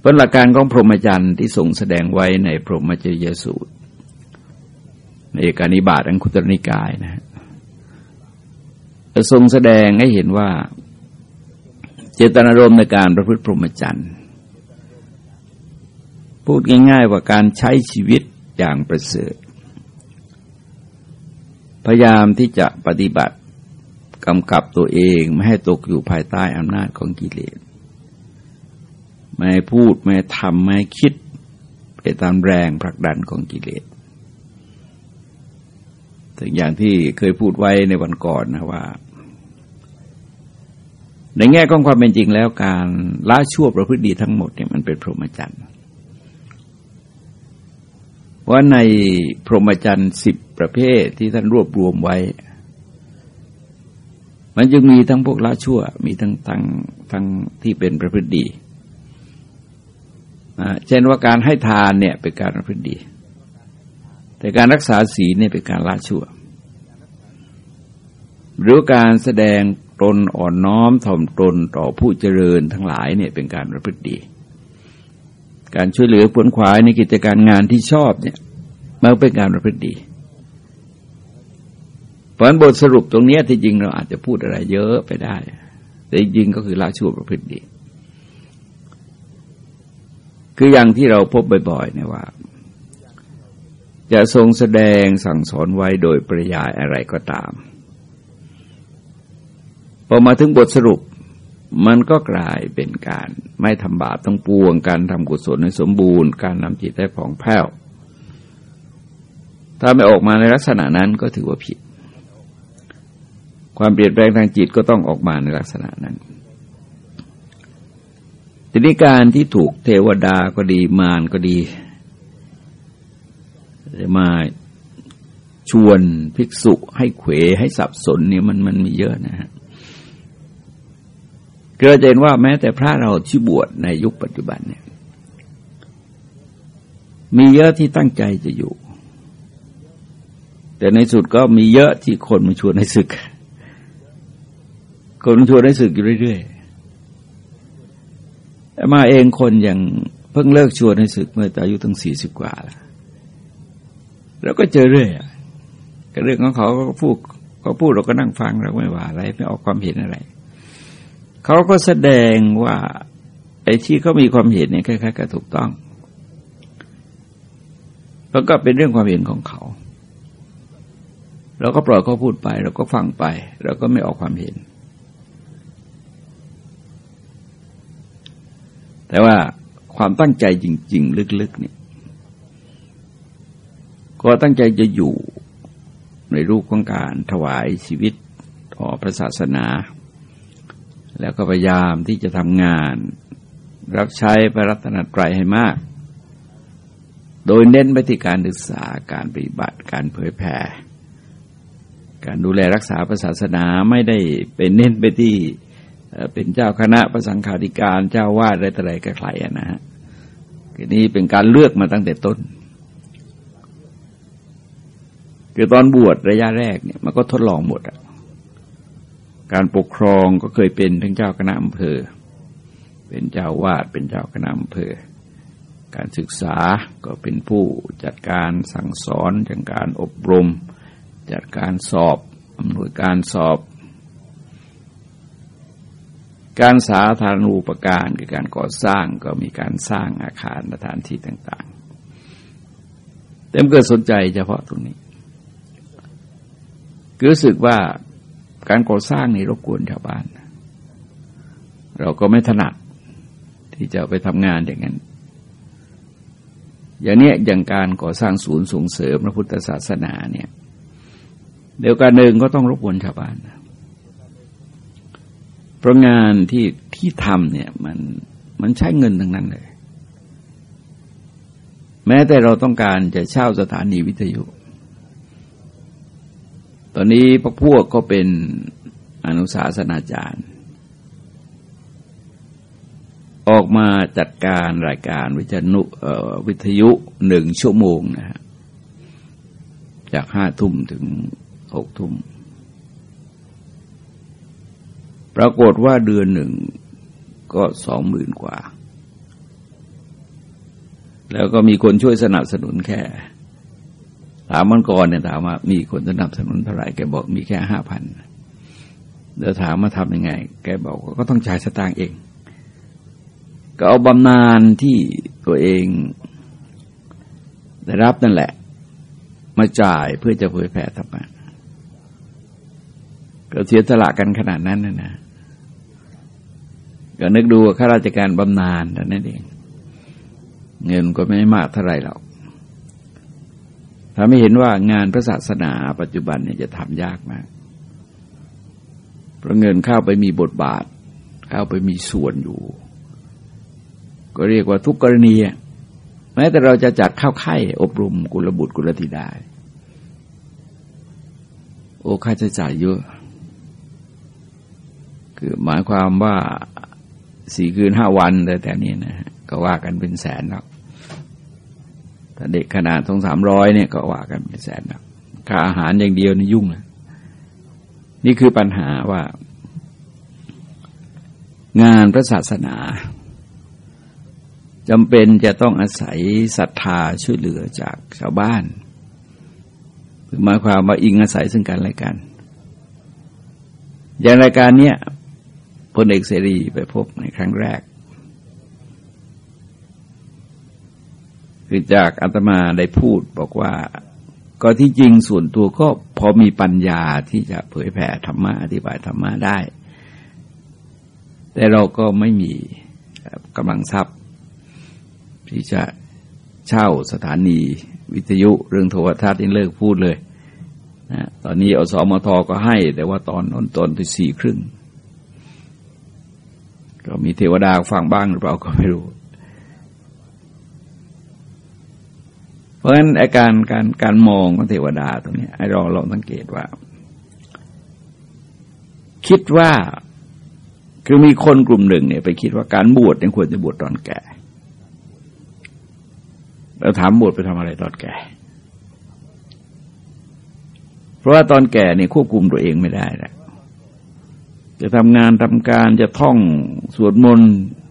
เป็นหลักการของพรหมจรรย์ที่ทรงแสดงไว้ในพรหมจริยสูตร ในการนิบาตอังคุตรนิกายนะฮะทรงแสดงให้เห็นว่า เจตนารมณ์ในการประพฤติพรหมจรรย์พูดง่ายๆว่าการใช้ชีวิตอย่างประเสริฐ พยายามที่จะปฏิบัติกำกับตัวเองไม่ให้ตกอยู่ภายใต้อำนาจของกิเลส ไม่พูดไม่ทำไม่คิดไปตามแรงผลักดันของกิเลสถึงอย่างที่เคยพูดไว้ในวันก่อนนะว่า ในแง่ของความเป็นจริงแล้วการละชั่วประพฤติดีทั้งหมดเนี่ยมันเป็นพรหมจรรย์ว่าในพรหมจรรย์สิบ ประเภทที่ท่านรวบรวมไว้ มันจึงมีทั้งพวกละชั่ว มีทั้งทั้งทั้งที่เป็นประพฤติดีเช่นว่าการให้ทานเนี่ยเป็นการประพฤติดี แต่การรักษาศีลเนี่ยเป็นการละชั่ว หรือการแสดงตนอ่อนน้อมถ่อมตนต่อผู้เจริญทั้งหลายเนี่ยเป็นการประพฤติดี การช่วยเหลือผลขวายในกิจการงานที่ชอบเนี่ยมันเป็นการประพฤติดี ราะบทสรุปตรงนี้ที่จริงเราอาจจะพูดอะไรเยอะไปได้ แต่จริงก็คือละชั่วประพฤติดี คืออย่างที่เราพบบ่อยๆเนี่ยว่า จะทรงแสดงสั่งสอนไว้โดยปริยายอะไรก็ตาม พอมาถึงบทสรุปมันก็กลายเป็นการไม่ทำบาปต้องปวง การทำกุศลให้สมบูรณ์ การนำจิตให้ผ่องแผ้ว ถ้าไม่ออกมาในลักษณะนั้นก็ถือว่าผิด ความเปลี่ยนแปลงทางจิตก็ต้องออกมาในลักษณะนั้น ทีนี้การที่ถูกเทวดาก็ดีมารก็ดีมาชวนภิกษุให้เขวให้สับสนเนี่ยมันมันมีเยอะนะฮะเกิดเห็นว่าแม้แต่พระเราที่บวชในยุคปัจจุบันเนี่ยมีเยอะที่ตั้งใจจะอยู่ แต่ในสุดก็มีเยอะที่คนมาชวนให้ศึก คนชวนให้ศึกอยู่เรื่อยๆแมาเองคนอย่างเพิ่งเลิกชวนให้ศึกเมื่ออายุตั้งสี่สิบกว่าแล้วเราก็เจอเรื่อยก็เรื่องของเขาก็พูดเขาพูดเราก็นั่งฟังเราไม่ว่าอะไรไม่ออกความเห็นอะไร เขาก็แสดงว่า ไอ้ที่เขามีความเห็นเนี่ยคล้ายๆกับถูกต้องแล้วก็เป็นเรื่องความเห็นของเขาเราก็ปล่อยเขาพูดไปเราก็ฟังไปเราก็ไม่ออกความเห็น แต่ว่าความตั้งใจจริง ๆ ลึกๆเนี่ยก็ตั้งใจจะอยู่ในรูปของการถวายชีวิตต่อพระศาสนา แล้วก็พยายามที่จะทำงาน รับใช้พระรัตนตรัยให้มาก โดยเน้นไปที่การศึกษาการปฏิบัติการเผยแผ่การดูแลรักษาศาสนาไม่ได้เป็นเน้นไปที่ เป็นเจ้าคณะประสังขาธิการเจ้าวาดอะไรต่ออะไรก็ใครนะฮะทีนี้เป็นการเลือกมาตั้งแต่ต้น คือตอนบวชระยะแรกเนี่ยมันก็ทดลองหมดอะการปกครองก็เคยเป็นทั้งเจ้าคณะอำเภอ เป็นเจ้าวาดเป็นเจ้าคณะอำเภอ การศึกษาก็เป็นผู้จัดการสั่งสอนจัดการอบรม จัดการสอบอำนวยการสอบ การสาธารณูปการคือการก่อสร้างก็มีการสร้างอาคารสถานที่ต่างๆเต็มเกิดสนใจเฉพาะตรงนี้รู้สึกว่าการก่อสร้างนี่รบกวนชาวบ้าน เราก็ไม่ถนัดที่จะไปทำงานอย่างนั้น อย่างนี้อย่างการก่อสร้างศูนย์ส่งเสริมพระพุทธศาสนาเนี่ย เดี๋ยวการหนึ่งก็ต้องรบกวนชาวบ้านนะ เพราะงานที่ที่ทำเนี่ยมันมันใช้เงินทั้งนั้นเลย แม้แต่เราต้องการจะเช่าสถานีวิทยุ ตอนนี้พวกพวกก็เป็นอนุสาสนาจารย์ ออกมาจัดการรายการวิทยุวิทยุหนึ่งชั่วโมงนะฮะจากห้าทุ่มถึงหกทุ่ม ปรากฏว่าเดือนหนึ่งก็สองหมื่นกว่า แล้วก็มีคนช่วยสนับสนุนแค่ถามมันก่อนเนี่ยถามว่ามีคนสนับสนุนเท่าไหร่แกบอกมีแค่ห้าพันเดี๋ยวถามมาทำยังไง แกบอกก็ต้องจ่ายสตางค์เอง ก็เอาบำนาญที่ตัวเองได้รับนั่นแหละ มาจ่ายเพื่อจะเผยแผ่ธรรมะ ก็เสียสละกันขนาดนั้นนะนะก็นึกดูข้าราชการบำนาญแต่นั่นเอง เงินก็ไม่มากเท่าไรหรอกถ้าไม่เห็นว่างานพระศาสนาปัจจุบันเนี่ยจะทำยากมาก เพราะเงินเข้าไปมีบทบาท เข้าไปมีส่วนอยู่ ก็เรียกว่าทุกกรณีแม้แต่เราจะจัดเข้าค่ายอบรมกุลบุตรกุลธิดาโอ้ค่าใช้จ่ายเยอะ คือหมายความว่าสี่คืนห้าวันแต่แต่นี้นะก็ว่ากันเป็นแสนแล้วถ้าเด็กขนาดสองสามร้อยเนี่ยก็ว่ากันเป็นแสนแล้วค่าอาหารอย่างเดียวนี่ยุ่งเลยนี่คือปัญหาว่า งานพระศาสนาจำเป็นจะต้องอาศัยศรัทธาช่วยเหลือจากชาวบ้านหมายความว่าอิงอาศัยซึ่งกันและกัน อย่างรายการเนี้ย พลเอกเสรีไปพบในครั้งแรก คือจากอาตมาได้พูดบอกว่า ก็ที่จริงส่วนตัวก็พอมีปัญญาที่จะเผยแผ่ธรรมะอธิบายธรรมะได้ แต่เราก็ไม่มีกำลังทรัพย์ ที่จะเช่าสถานีวิทยุเรื่องโทรทัศน์นี่เลิกพูดเลยนะตอนนี้อสมทก็ให้ แต่ว่าตอนนนตอนที่สี่ครึ่ง ก็มีเทวดาฟังบ้างหรือเปล่าก็ไม่รู้ เพราะฉะนั้นอาการการการมองของเทวดาตรงนี้ไอ้เราลองสังเกตว่า คิดว่าคือมีคนกลุ่มหนึ่งเนี่ยไปคิดว่าการบวชเนี่ยควรจะบวชตอนแก่เราถามบวชไปทำอะไรตอนแก่ เพราะว่าตอนแก่เนี่ยควบคุมตัวเองไม่ได้แล้ว จะทำงานทำการจะท่องสวดมนต์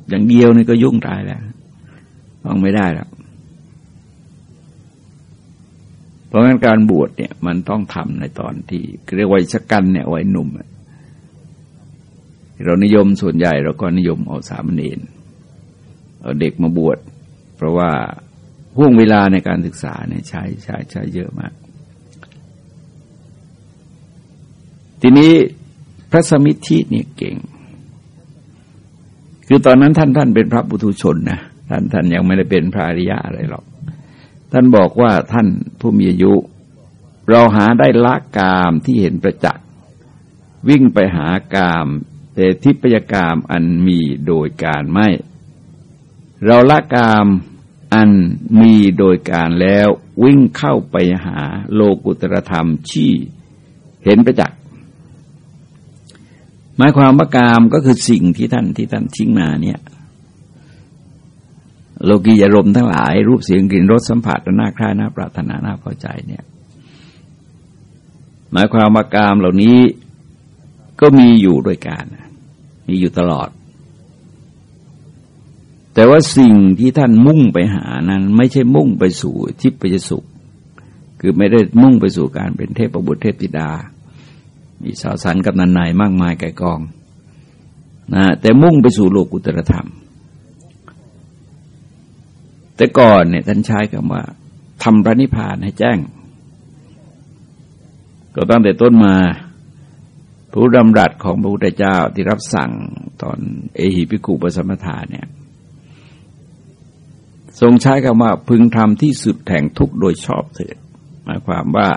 อย่างเดียวนี่ก็ยุ่งตายแล้วท่องไม่ได้แล้วเพราะงั้นการบวชเนี่ย มันต้องทำในตอนที่เรียกว่าชกันเนี่ยไว้หนุ่มเรานิยมส่วนใหญ่เราก็นิยมเอาสามเณรเอาเด็กมาบวช เพราะว่าห่วงเวลาในการศึกษาเนี่ยใช้ใช้ใช้เยอะมาก ทีนี้ พระสมิทธินี่เก่ง คือตอนนั้นท่านท่านเป็นพระบุตุชนนะท่านท่านยังไม่ได้เป็นพระอริยะอะไรหรอก ท่านบอกว่าท่านผู้มีอายุ เราหาได้ละกามที่เห็นประจักษ์วิ่งไปหากามแต่ทิพยกามอันมีโดยการไม่ เราละกามอันมีโดยการแล้ววิ่งเข้าไปหาโลกุตรธรรมที่เห็นประจักษ์ หมายความว่ากามก็คือสิ่งที่ท่านที่ท่านทิ้งมาเนี่ย โลกียรมทั้งหลาย รูปเสียงกลิ่นรสสัมผัสหน่าคลายหน่าปรารถนาหน่าพอใจเนี่ย หมายความว่ากามเหล่านี้ก็มีอยู่โดยการมีอยู่ตลอด แต่ว่าสิ่งที่ท่านมุ่งไปหานั้น ไม่ใช่มุ่งไปสู่ทิพยสุข คือไม่ได้มุ่งไปสู่การเป็นเทพบุตรเทพธิดา มีสาวสันกับนันนายมากมายไก่กองนะแต่มุ่งไปสู่โลกุตรธรรม แต่ก่อนเนี่ยท่านใช้คำว่าทำพระนิพพานให้แจ้ง ก็ตั้งแต่ต้นมาผู้ดำรัสของพระพุทธเจ้าที่รับสั่งตอนเอหิพิกุปสมทาเนี่ยทรงใช้คำว่าพึงทำที่สุดแห่งทุกโดยชอบเถิดหมายความว่า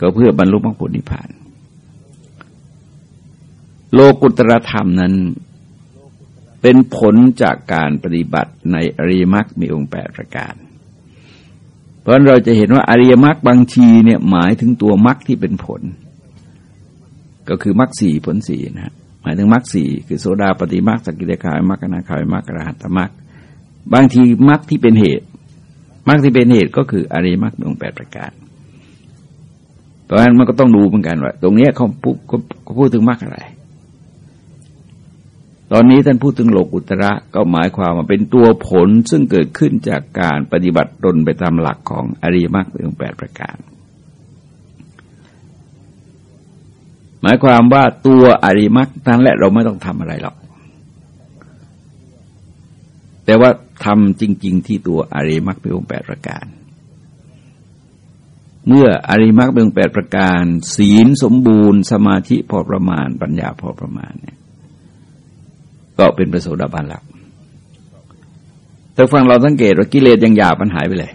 ก็เพื่อบรรลุมรรคผลนิพพาน โลกุตรธรรมนั้น เป็นผลจากการปฏิบัติในอริยมรรคมีองค์แปดประการ เพราะเราจะเห็นว่าอริยมรรคบางทีเนี่ยหมายถึงตัวมรรคที่เป็นผล ก็คือมรรคสี่ผลสี่นะหมายถึงมรรคสี่คือโสดาปฏิมรรคสกิเลขายมรรคนาคายมรรคอรหัตมรรคบางทีมรรคที่เป็นเหตุมรรคที่เป็นเหตุก็คืออริยมรรคมีองค์แปดประการเพราะฉะนั้นมันก็ต้องดูเหมือนกันว่า ตรงนี้เขาพูดเขาพูดถึงมรรคอะไร ตอนนี้ท่านพูดถึงโลกุตระก็หมายความว่าเป็นตัวผลซึ่งเกิดขึ้นจากการปฏิบัติตนไปตามหลักของอริยมรรคเป็นแปดประการ หมายความว่าตัวอริยมรรคนั้นแหละเราไม่ต้องทำอะไรหรอก แต่ว่าทำจริง ๆ ที่ตัวอริยมรรคเป็นแปดประการ เมื่ออริยมรรคเป็นแปดประการ ศีลสมบูรณ์ สมาธิพอประมาณ ปัญญาพอประมาณเนี่ย ก็เป็นประโสดาบันแล้วแต่ฟังเราสังเกตว่ากิเลสยังหยาบมันหายไปเลย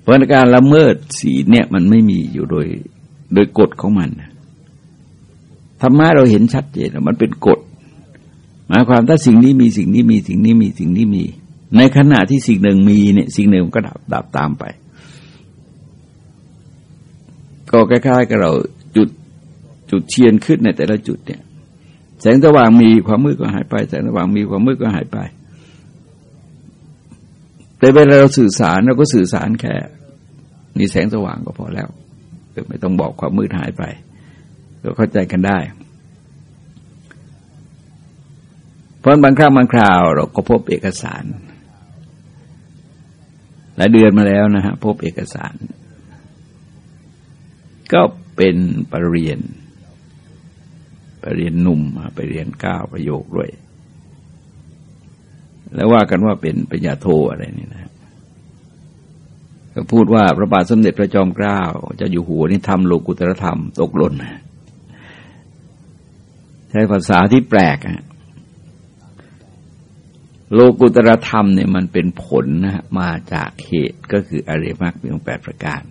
เพราะการละเมิดสีเนี่ยมันไม่มีอยู่โดยโดยกฎของมันธรรมะเราเห็นชัดเจนมันเป็นกฎหมายความถ้าสิ่งนี้มีสิ่งนี้มีสิ่งนี้มีสิ่งนี้มี ในขณะที่สิ่งหนึ่งมีเนี่ยสิ่งหนึ่งก็ดับดับตามไป ก็คล้ายๆกับเราจุดจุดเทียนขึ้นในแต่ละจุดเนี่ย แสงสว่างมีความมืดก็หายไป แสงสว่างมีความมืดก็หายไป แต่เวลาเราสื่อสารเราก็สื่อสารแค่มีแสงสว่างก็พอแล้วไม่ต้องบอกความมืดหายไปก็เข้าใจกันได้ เพราะบางครั้งบางคราว เราก็พบเอกสาร หลายเดือนมาแล้วนะฮะพบเอกสาร ก็เป็นปรริญญา ไปเรียนหนุ่มไปเรียนก้าวประโยคด้วย แล้วว่ากันว่าเป็นปัญญาโทอะไรนี่นะก็พูดว่าพระบาทสมเด็จพระจอมเกล้าจะอยู่หัวนี่ทำโลกุตรธรรม ตกหล่นใช้ภาษาที่แปลกอะโลกุตรธรรมเนี่ยมันเป็นผลนะมาจากเหตุก็คืออริยมรรคมีองแปดประการ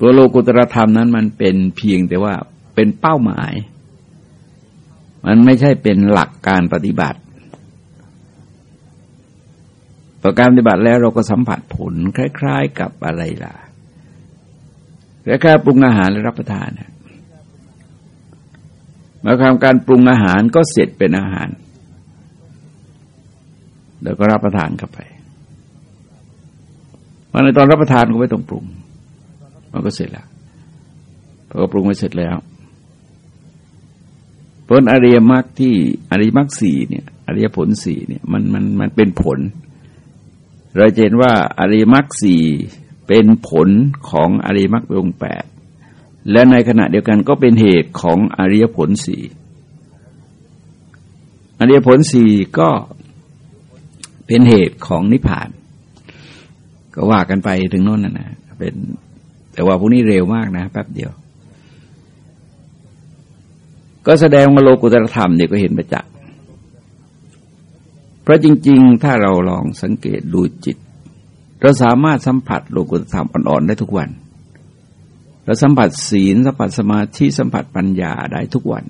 ตัวโลกุตรธรรมนั้นมันเป็นเพียงแต่ว่า เป็นเป้าหมาย มันไม่ใช่เป็นหลักการปฏิบัติต่อการปฏิบัติแล้วเราก็สัมผัสผลคล้าย ๆ กับอะไรล่ะคล้ายๆปรุงอาหารและรับประทานหมายความการปรุงอาหารก็เสร็จเป็นอาหาร แล้วก็รับประทานเข้าไปมาในตอนรับประทานก็ไม่ต้องปรุง มันก็เสร็จแล้วพอปรุงไปเสร็จแล้ว ผลอริยมรรคที่อริยมรรคสี่เนี่ยอริยผลสี่เนี่ยมันมันมันเป็นผล เราเห็นว่าอริยมรรคสี่เป็นผลของอริยมรรคองแปดและในขณะเดียวกันก็เป็นเหตุของอริยผลสี่อริยผลสี่ก็เป็นเหตุของนิพพาน ก็ว่ากันไปถึงโน้นนะนะเป็น แต่ว่าพวกนี้เร็วมากนะแป๊บเดียว ก็แสดงว่าโลกุตรธรรมเนี่ยก็เห็นประจักษ์เพราะจริง ๆ ถ้าเราลองสังเกตดูจิต เราสามารถสัมผัสโลกุตรธรรมอ่อนๆได้ทุกวัน เราสัมผัสศีลสัมผัสสมาธิสัมผัสปัญญาได้ทุกวัน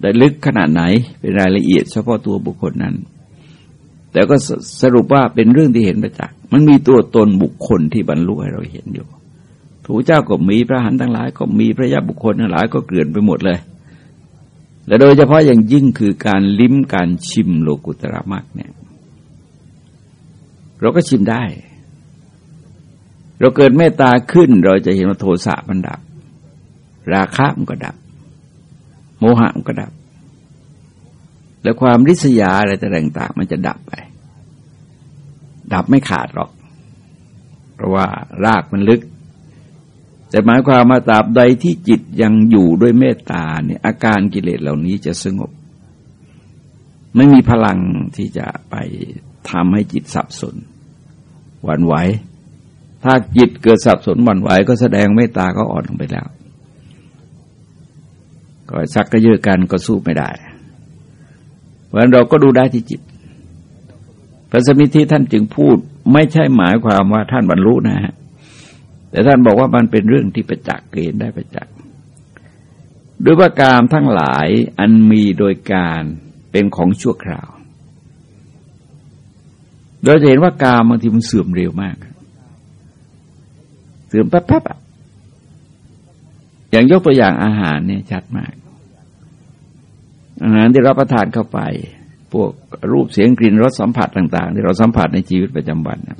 ได้ลึกขนาดไหนเป็นรายละเอียดเฉพาะตัวบุคคลนั้น แต่ก็สรุปว่าเป็นเรื่องที่เห็นประจักษ์มันมีตัวตนบุคคลที่บรรลุให้เราเห็นอยู่ ผู้เจ้าก็มีพระหันทั้งหลาย ก็มีพระยาบุคคลทั้งหลายก็เกลื่อนไปหมดเลย และโดยเฉพาะอย่างยิ่งคือการลิ้มการชิมโลกุตระมรรคเนี่ย เราก็ชิมได้ เราเกิดเมตตาขึ้นเราจะเห็นว่าโทสะมันดับ ราคะมันก็ดับ โมหะมันก็ดับ และความริษยาอะไรต่างๆมันจะดับไป ดับไม่ขาดหรอก เพราะว่ารากมันลึก แต่หมายความมาตราบใดที่จิตยังอยู่ด้วยเมตตาเนี่ยอาการกิเลสเหล่านี้จะสงบ ไม่มีพลังที่จะไปทำให้จิตสับสนหวั่นไหวถ้าจิตเกิดสับสนหวั่นไหวก็แสดงเมตตาก็อ่อนลงไปแล้ว ก็ซักก็เยอะกันก็สู้ไม่ได้ เพราะนั้นเราก็ดูได้ที่จิต พระสมิทธิท่านจึงพูด ไม่ใช่หมายความว่าท่านบรรลุนะฮะ แต่ท่านบอกว่ามันเป็นเรื่องที่ประจักษ์เกณฑ์ได้ประจักษ์ด้วยว่ากามทั้งหลายอันมีโดยการเป็นของชั่วคราว โดยจะเห็นว่ากามบางทีมันเสื่อมเร็วมาก เสื่อมแป๊บๆอะอย่างยกตัวอย่างอาหารเนี่ยชัดมาก อาหารที่เราประทานเข้าไป พวกรูปเสียงกลิ่นรสสัมผัสต่าง ๆ ที่เราสัมผัสในชีวิตประจำวันนะ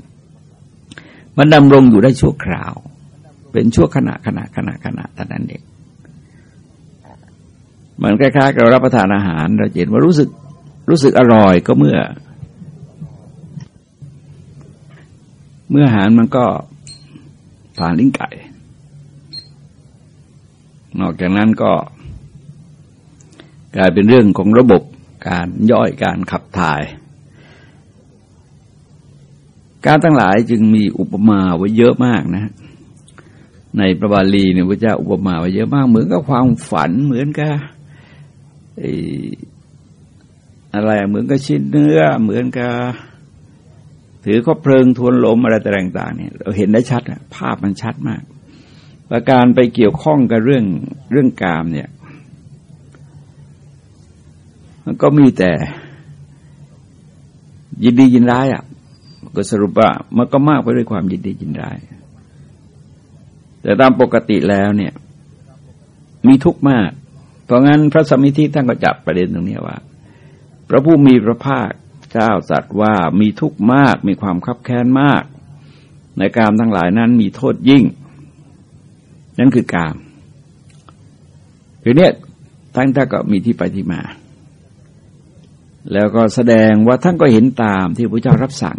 มันดำรงอยู่ได้ชั่วคราว เป็นชั่วขณะขณะขณะขณะแต่นั้นเองมันคล้ายๆกับเรารับประทานอาหารเราเห็นว่ารู้สึกรู้สึกอร่อยก็เมื่อ เมื่ออาหารมันก็ผ่านลิ้นไก่ นอกจากนั้นก็ กลายเป็นเรื่องของระบบการย่อยการขับถ่าย การทั้งหลายจึงมีอุปมาไว้เยอะมากนะ ในประบาลีเนี่ยพระเจ้าอุปมาไว้เยอะมาก เหมือนกับความฝันเหมือนกับอะไรเหมือนกับชิ้นเนื้อ เหมือนกับถือข้อเพลิงทวนลมอะไรต่างๆเนี่ยเราเห็นได้ชัดภาพมันชัดมาก ประการไปเกี่ยวข้องกับเรื่องเรื่องกามเนี่ย มันก็มีแต่ยินดียินร้ายอะ ก็สรุปว่ามันก็มากไปด้วยความยินดียินร้ายแต่ตามปกติแล้วเนี่ย มีทุกข์มาก เพราะงั้นพระสมิธิท่านก็จับประเด็นตรงนี้ว่า พระผู้มีพระภาคเจ้าสัตว์ว่ามีทุกข์มากมีความคับแค้นมาก ในการทั้งหลายนั้นมีโทษยิ่ง นั่นคือกามคือเนี่ยทั้งท่านก็มีที่ไปที่มา แล้วก็แสดงว่าท่านก็เห็นตามที่พระเจ้ารับสั่ง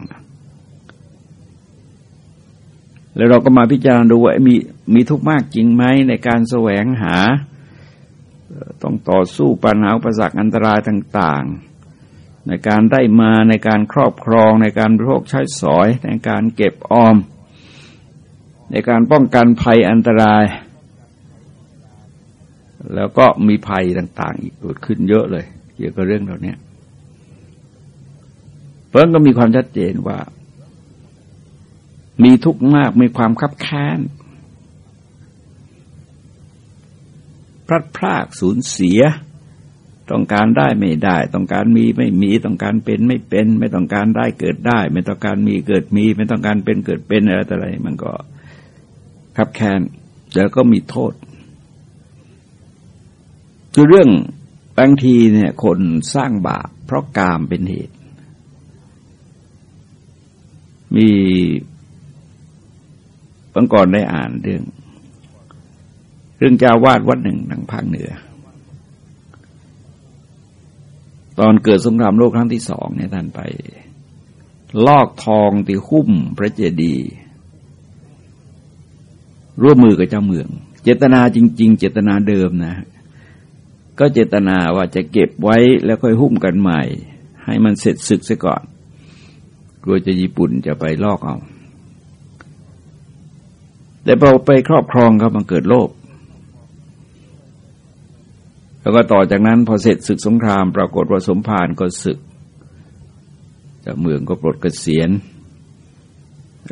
แล้วเราก็มาพิจารณาดูว่ามีมีทุกข์มากจริงไหมในการแสวงหา ต้องต่อสู้ปัญหาอุปสรรคอันตรายต่าง ๆ ในการได้มาในการครอบครอง ในการบริโภคใช้สอย ในการเก็บออม ในการป้องกันภัยอันตราย แล้วก็มีภัยต่างๆ อีกเกิดขึ้นเยอะเลย เกี่ยวกับเรื่องเหล่านี้เพราะก็มีความชัดเจนว่า มีทุกข์มากมีความคับแค้นพลัดพรากสูญเสีย ต้องการได้ไม่ได้ ต้องการมีไม่มีต้องการเป็นไม่เป็น ไม่ต้องการได้เกิดได้ ไม่ต้องการมีเกิดมี ไม่ต้องการเป็นเกิดเป็นอะไรต่ออะไร มันก็คับแค้นแล้วก็มีโทษคือเรื่องบางทีเนี่ยคนสร้างบาปเพราะกามเป็นเหตุ มี บางก่อนได้อ่านเรื่อง เรื่องเจ้าวาดวัดหนึ่งทางภาคเหนือ ตอนเกิดสงครามโลกครั้งที่สองเนี่ยท่านไป ลอกทองตีหุ้มพระเจดีย์ร่วมมือกับเจ้าเมือง เจตนาจริง ๆ เจตนาเดิมนะ ก็เจตนาว่าจะเก็บไว้แล้วค่อยหุ้มกันใหม่ ให้มันเสร็จศึกซะก่อน กลัวจะญี่ปุ่นจะไปลอกเอา แต่พอไปครอบครองครับมันเกิดโลภแล้วก็ต่อจากนั้นพอเสร็จศึกสงคราม ปรากฏว่าสมภารก็ศึกจากเมืองก็ปลดเกษียณ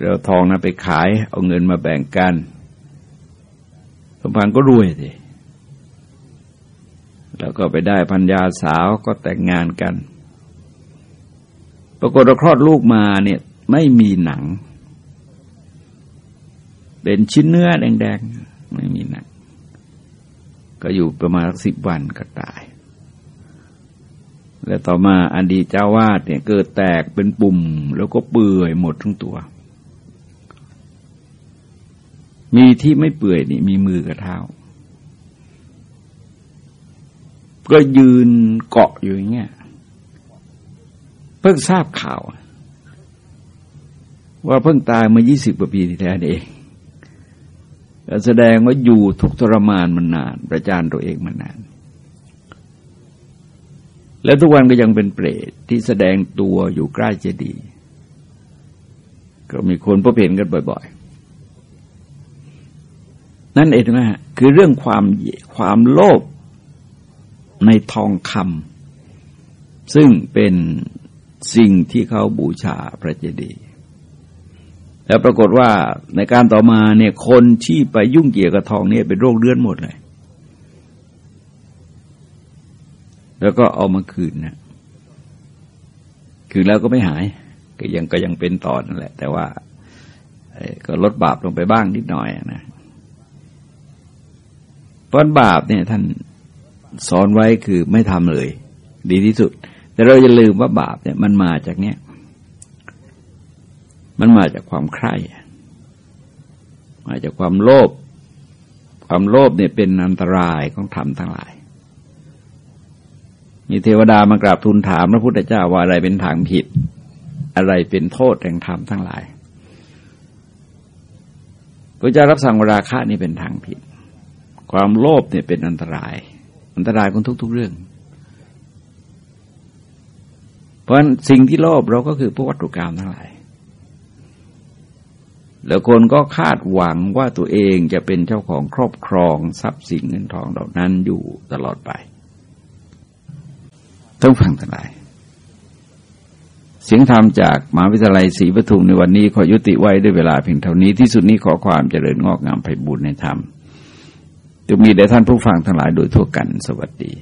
แล้วทองนั้นไปขาย เอาเงินมาแบ่งกัน สมภารก็รวยสิแล้วก็ไปได้พัญญาสาวก็แต่งงานกัน ปรากฏว่าคลอดลูกมาเนี่ยไม่มีหนัง เป็นชิ้นเนื้อแดงๆ ไม่มีหนังก็อยู่ประมาณสิบวันก็ตาย แล้วต่อมาอันดีเจ้าวาดเนี่ยเกิดแตกเป็นปุ่ม แล้วก็เปื่อยหมดทั้งตัว มีที่ไม่เปื่อยนี่มีมือกับเท้า ก็ยืนเกาะอยู่อย่างเงี้ย เพิ่งทราบข่าว ว่าเพิ่งตายมายี่สิบกว่าปีที่แท้เอง แสดงว่าอยู่ทุกทรมานมันนาน ประจานตัวเองมานาน แล้วทุกวันก็ยังเป็นเปรตที่แสดงตัวอยู่ใกล้เจดีย์ก็มีคนพบเห็นกันบ่อย ๆ นั่นเองนะฮะคือเรื่องความความโลภในทองคำซึ่งเป็นสิ่งที่เขาบูชาพระเจดีย์ แล้วปรากฏว่าในการต่อมาเนี่ยคนที่ไปยุ่งเกี่ยวกับทองเนี่ยเป็นโรคเลือดหมดเลย แล้วก็เอามาคืนนะคืนแล้วก็ไม่หาย ก็ยังก็ยังเป็นต่อนั่นแหละ แต่ว่าก็ลดบาปลงไปบ้างนิดหน่อยนะเพราะบาปเนี่ยท่านสอนไว้คือไม่ทำเลย ดีที่สุด แต่เราอย่าลืมว่าบาปเนี่ยมันมาจากเนี้ย มันมาจากความใคร่มาจากความโลภความโลภเนี่ยเป็นอันตรายของธรรมทั้งหลาย มีเทวดามากราบทูลถามพระพุทธเจ้าว่าอะไรเป็นทางผิด อะไรเป็นโทษแห่งธรรมทั้งหลายพระเจ้ารับสั่งวราคะนี่เป็นทางผิด ความโลภเนี่ยเป็นอันตราย อันตรายของทุก ๆเรื่อง เพราะสิ่งที่โลภเราก็คือพวกวัตถุกรรมทั้งหลาย แล้วคนก็คาดหวังว่าตัวเองจะเป็นเจ้าของครอบครองทรัพย์สินเงินทองเหล่านั้นอยู่ตลอดไป ต้องฟังทั้งหลาย เสียงธรรมจากมหาวิทยาลัยศรีปทุมในวันนี้ขอยุติไว้ด้วยเวลาเพียงเท่านี้ที่สุดนี้ขอความเจริญงอกงามไพบูรณ์ในธรรมจะมีแด่ท่านผู้ฟังทั้งหลายโดยทั่วกันสวัสดี